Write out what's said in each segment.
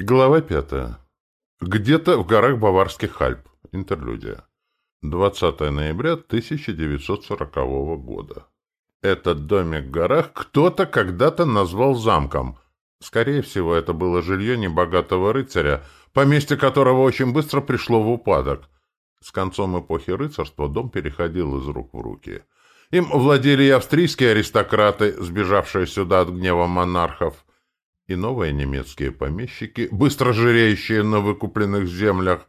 Глава пятая. Где-то в горах Баварских Альп. Интерлюдия. 20 ноября 1940 года. Этот домик в горах кто-то когда-то назвал замком. Скорее всего, это было жилье небогатого рыцаря, поместье которого очень быстро пришло в упадок. С концом эпохи рыцарства дом переходил из рук в руки. Им владели и австрийские аристократы, сбежавшие сюда от гнева монархов, и новые немецкие помещики, быстро жиреющие на выкупленных землях,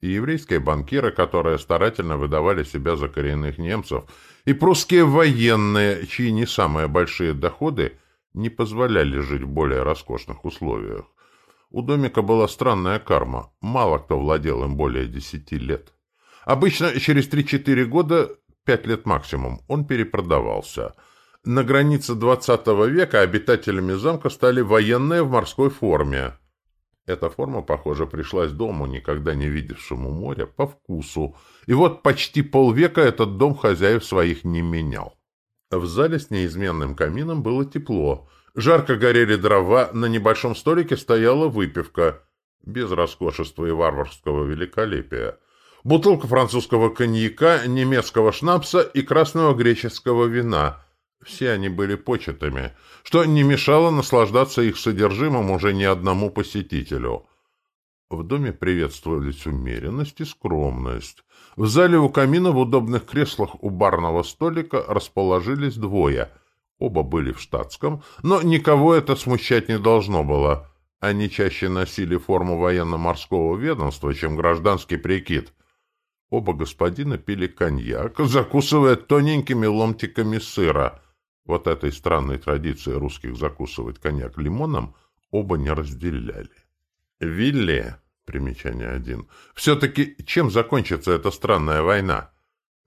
и еврейские банкиры, которые старательно выдавали себя за коренных немцев, и прусские военные, чьи не самые большие доходы не позволяли жить в более роскошных условиях. У домика была странная карма, мало кто владел им более десяти лет. Обычно через три-четыре года, пять лет максимум, он перепродавался – на границе XX века обитателями замка стали военные в морской форме. Эта форма, похоже, пришлась дому, никогда не видевшему моря, по вкусу. И вот почти полвека этот дом хозяев своих не менял. В зале с неизменным камином было тепло. Жарко горели дрова, на небольшом столике стояла выпивка. Без роскошества и варварского великолепия. Бутылка французского коньяка, немецкого шнапса и красного греческого вина — все они были почетами, что не мешало наслаждаться их содержимым уже не одному посетителю. В доме приветствовались умеренность и скромность. В зале у камина в удобных креслах у барного столика расположились двое. Оба были в штатском, но никого это смущать не должно было. Они чаще носили форму военно-морского ведомства, чем гражданский прикид. Оба господина пили коньяк, закусывая тоненькими ломтиками сыра — вот этой странной традиции русских закусывать коньяк лимоном оба не разделяли. Вилли, примечание один, все-таки чем закончится эта странная война?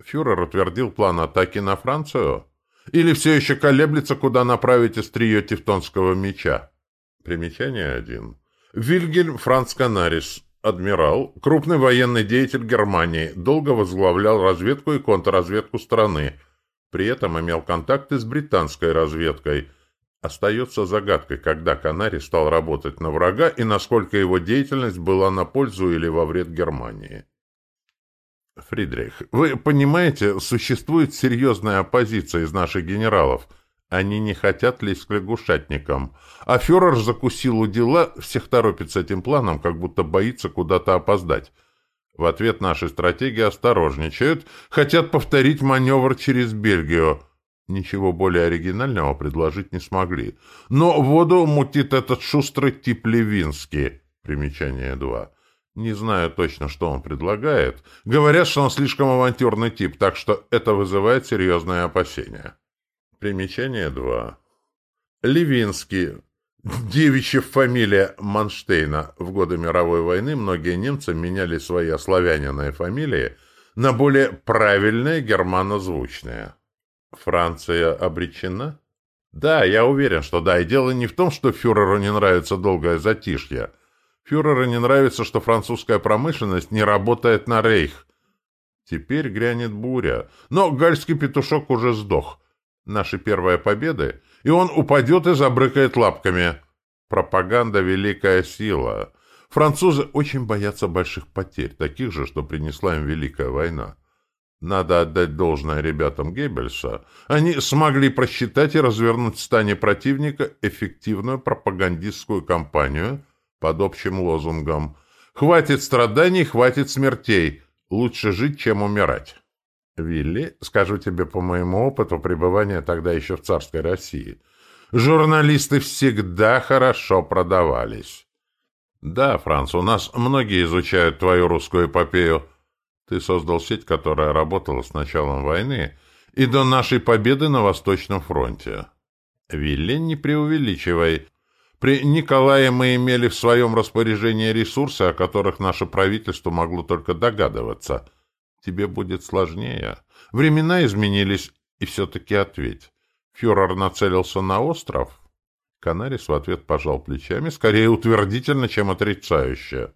Фюрер утвердил план атаки на Францию? Или все еще колеблется, куда направить острие тевтонского меча? Примечание один. Вильгельм Франц Канарис, адмирал, крупный военный деятель Германии, долго возглавлял разведку и контрразведку страны – при этом имел контакты с британской разведкой. Остается загадкой, когда Канари стал работать на врага и насколько его деятельность была на пользу или во вред Германии. Фридрих, вы понимаете, существует серьезная оппозиция из наших генералов. Они не хотят лезть к лягушатникам. А фюрер закусил у дела, всех торопит с этим планом, как будто боится куда-то опоздать. В ответ наши стратеги осторожничают, хотят повторить маневр через Бельгию. Ничего более оригинального предложить не смогли. Но воду мутит этот шустрый тип Левинский. Примечание 2. Не знаю точно, что он предлагает. Говорят, что он слишком авантюрный тип, так что это вызывает серьезные опасения. Примечание 2. Левинский Девичья фамилия Манштейна. В годы мировой войны многие немцы меняли свои ославяненные фамилии на более правильные германозвучные. Франция обречена? Да, я уверен, что да. И дело не в том, что фюреру не нравится долгое затишье. Фюреру не нравится, что французская промышленность не работает на рейх. Теперь грянет буря. Но гальский петушок уже сдох. Наши первые победы и он упадет и забрыкает лапками. Пропаганда — великая сила. Французы очень боятся больших потерь, таких же, что принесла им Великая война. Надо отдать должное ребятам Геббельса. Они смогли просчитать и развернуть в стане противника эффективную пропагандистскую кампанию под общим лозунгом «Хватит страданий, хватит смертей. Лучше жить, чем умирать». Вилли, скажу тебе по моему опыту пребывания тогда еще в царской России, журналисты всегда хорошо продавались. Да, Франц, у нас многие изучают твою русскую эпопею. Ты создал сеть, которая работала с началом войны и до нашей победы на Восточном фронте. Вилли, не преувеличивай. При Николае мы имели в своем распоряжении ресурсы, о которых наше правительство могло только догадываться — тебе будет сложнее. Времена изменились, и все-таки ответь. Фюрер нацелился на остров?» Канарис в ответ пожал плечами, скорее утвердительно, чем отрицающе.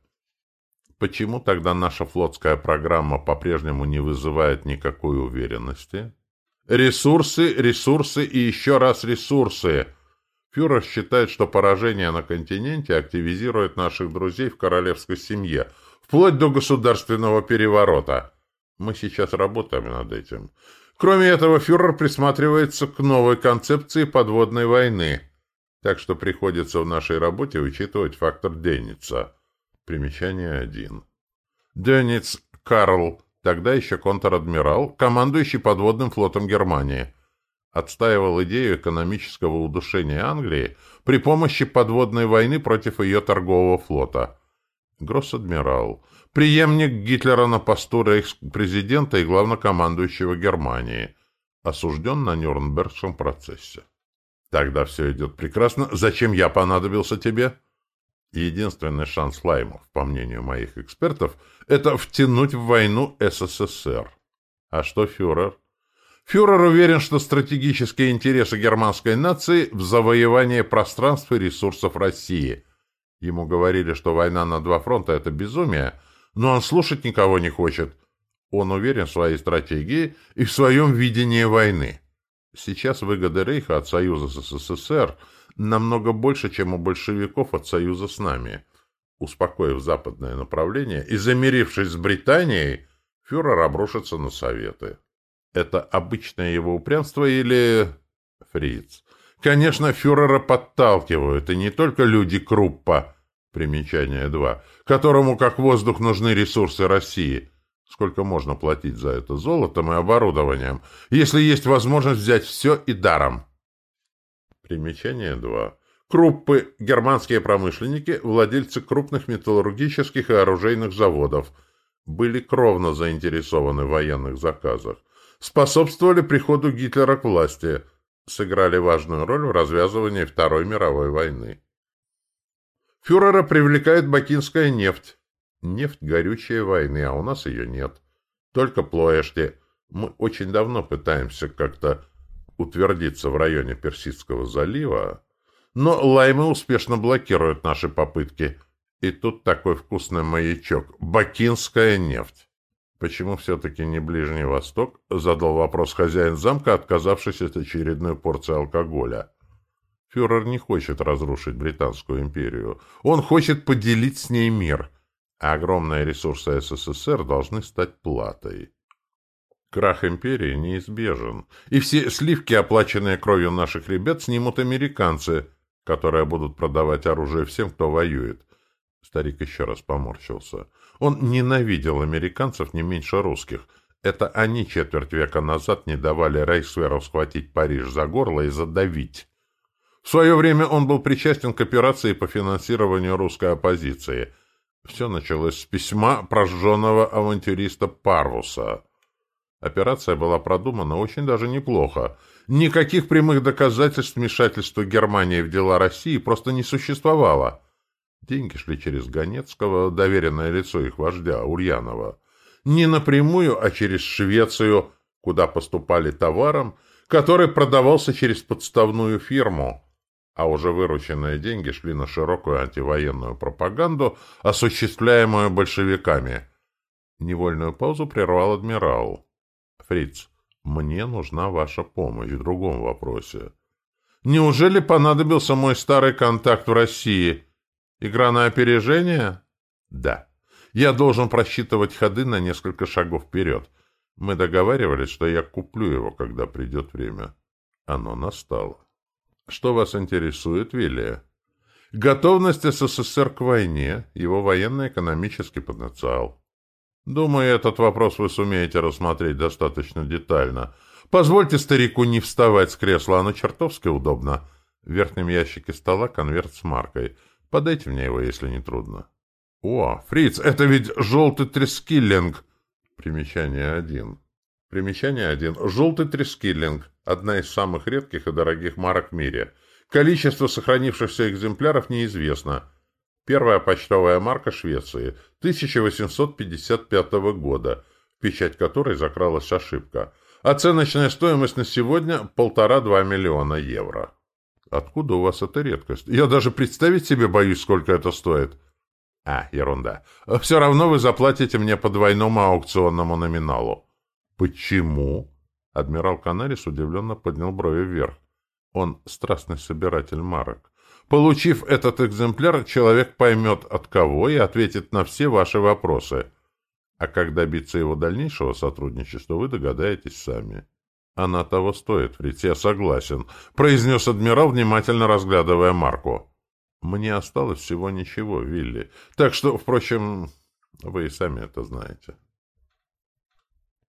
«Почему тогда наша флотская программа по-прежнему не вызывает никакой уверенности?» «Ресурсы, ресурсы и еще раз ресурсы!» Фюрер считает, что поражение на континенте активизирует наших друзей в королевской семье, вплоть до государственного переворота. Мы сейчас работаем над этим. Кроме этого, фюрер присматривается к новой концепции подводной войны, так что приходится в нашей работе учитывать фактор Денница. Примечание 1. Денниц Карл, тогда еще контр-адмирал, командующий подводным флотом Германии, отстаивал идею экономического удушения Англии при помощи подводной войны против ее торгового флота. Гросс-адмирал – преемник Гитлера на посту рейхс-президента и главнокомандующего Германии, осужден на Нюрнбергском процессе. Тогда все идет прекрасно. Зачем я понадобился тебе? Единственный шанс Лаймов, по мнению моих экспертов, это втянуть в войну СССР. А что фюрер? Фюрер уверен, что стратегические интересы германской нации в завоевании пространства и ресурсов России. Ему говорили, что война на два фронта – это безумие – но он слушать никого не хочет. Он уверен в своей стратегии и в своем видении войны. Сейчас выгоды Рейха от союза с СССР намного больше, чем у большевиков от союза с нами. Успокоив западное направление и замирившись с Британией, фюрер обрушится на Советы. Это обычное его упрямство или... Фриц. Конечно, фюрера подталкивают, и не только люди Круппа, Примечание 2. Которому, как воздух, нужны ресурсы России. Сколько можно платить за это золотом и оборудованием, если есть возможность взять все и даром? Примечание 2. Круппы – германские промышленники, владельцы крупных металлургических и оружейных заводов, были кровно заинтересованы в военных заказах, способствовали приходу Гитлера к власти, сыграли важную роль в развязывании Второй мировой войны. Фюрера привлекает бакинская нефть. Нефть горючая войны, а у нас ее нет. Только Плоэшти. Мы очень давно пытаемся как-то утвердиться в районе Персидского залива, но лаймы успешно блокируют наши попытки. И тут такой вкусный маячок. Бакинская нефть. Почему все-таки не Ближний Восток? Задал вопрос хозяин замка, отказавшись от очередной порции алкоголя. Фюрер не хочет разрушить Британскую империю. Он хочет поделить с ней мир. А огромные ресурсы СССР должны стать платой. Крах империи неизбежен. И все сливки, оплаченные кровью наших ребят, снимут американцы, которые будут продавать оружие всем, кто воюет. Старик еще раз поморщился. Он ненавидел американцев не меньше русских. Это они четверть века назад не давали Рейхсверу схватить Париж за горло и задавить. В свое время он был причастен к операции по финансированию русской оппозиции. Все началось с письма прожженного авантюриста Парвуса. Операция была продумана очень даже неплохо. Никаких прямых доказательств вмешательства Германии в дела России просто не существовало. Деньги шли через Ганецкого, доверенное лицо их вождя, Ульянова. Не напрямую, а через Швецию, куда поступали товаром, который продавался через подставную фирму а уже вырученные деньги шли на широкую антивоенную пропаганду, осуществляемую большевиками. Невольную паузу прервал адмирал. «Фриц, мне нужна ваша помощь в другом вопросе. Неужели понадобился мой старый контакт в России? Игра на опережение?» «Да. Я должен просчитывать ходы на несколько шагов вперед. Мы договаривались, что я куплю его, когда придет время. Оно настало. Что вас интересует, Вилли? Готовность СССР к войне, его военно-экономический потенциал. Думаю, этот вопрос вы сумеете рассмотреть достаточно детально. Позвольте старику не вставать с кресла, оно чертовски удобно. В верхнем ящике стола конверт с маркой. Подайте мне его, если не трудно. О, Фриц, это ведь желтый трескиллинг. Примечание один. Примечание 1. Желтый трескиллинг. Одна из самых редких и дорогих марок в мире. Количество сохранившихся экземпляров неизвестно. Первая почтовая марка Швеции. 1855 года. В печать которой закралась ошибка. Оценочная стоимость на сегодня – полтора-два миллиона евро. Откуда у вас эта редкость? Я даже представить себе боюсь, сколько это стоит. А, ерунда. Все равно вы заплатите мне по двойному аукционному номиналу. «Почему?» Адмирал Канарис удивленно поднял брови вверх. Он страстный собиратель марок. Получив этот экземпляр, человек поймет от кого и ответит на все ваши вопросы. А как добиться его дальнейшего сотрудничества, вы догадаетесь сами. Она того стоит, Фриц, я согласен, произнес адмирал, внимательно разглядывая марку. Мне осталось всего ничего, Вилли. Так что, впрочем, вы и сами это знаете.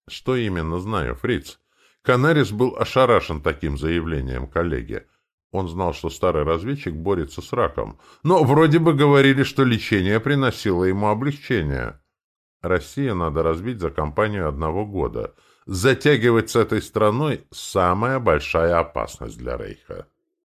Что именно знаю, Фриц? Канарис был ошарашен таким заявлением коллеги. Он знал, что старый разведчик борется с раком, но вроде бы говорили, что лечение приносило ему облегчение. Россия надо разбить за кампанию одного года. Затягивать с этой страной – самая большая опасность для Рейха.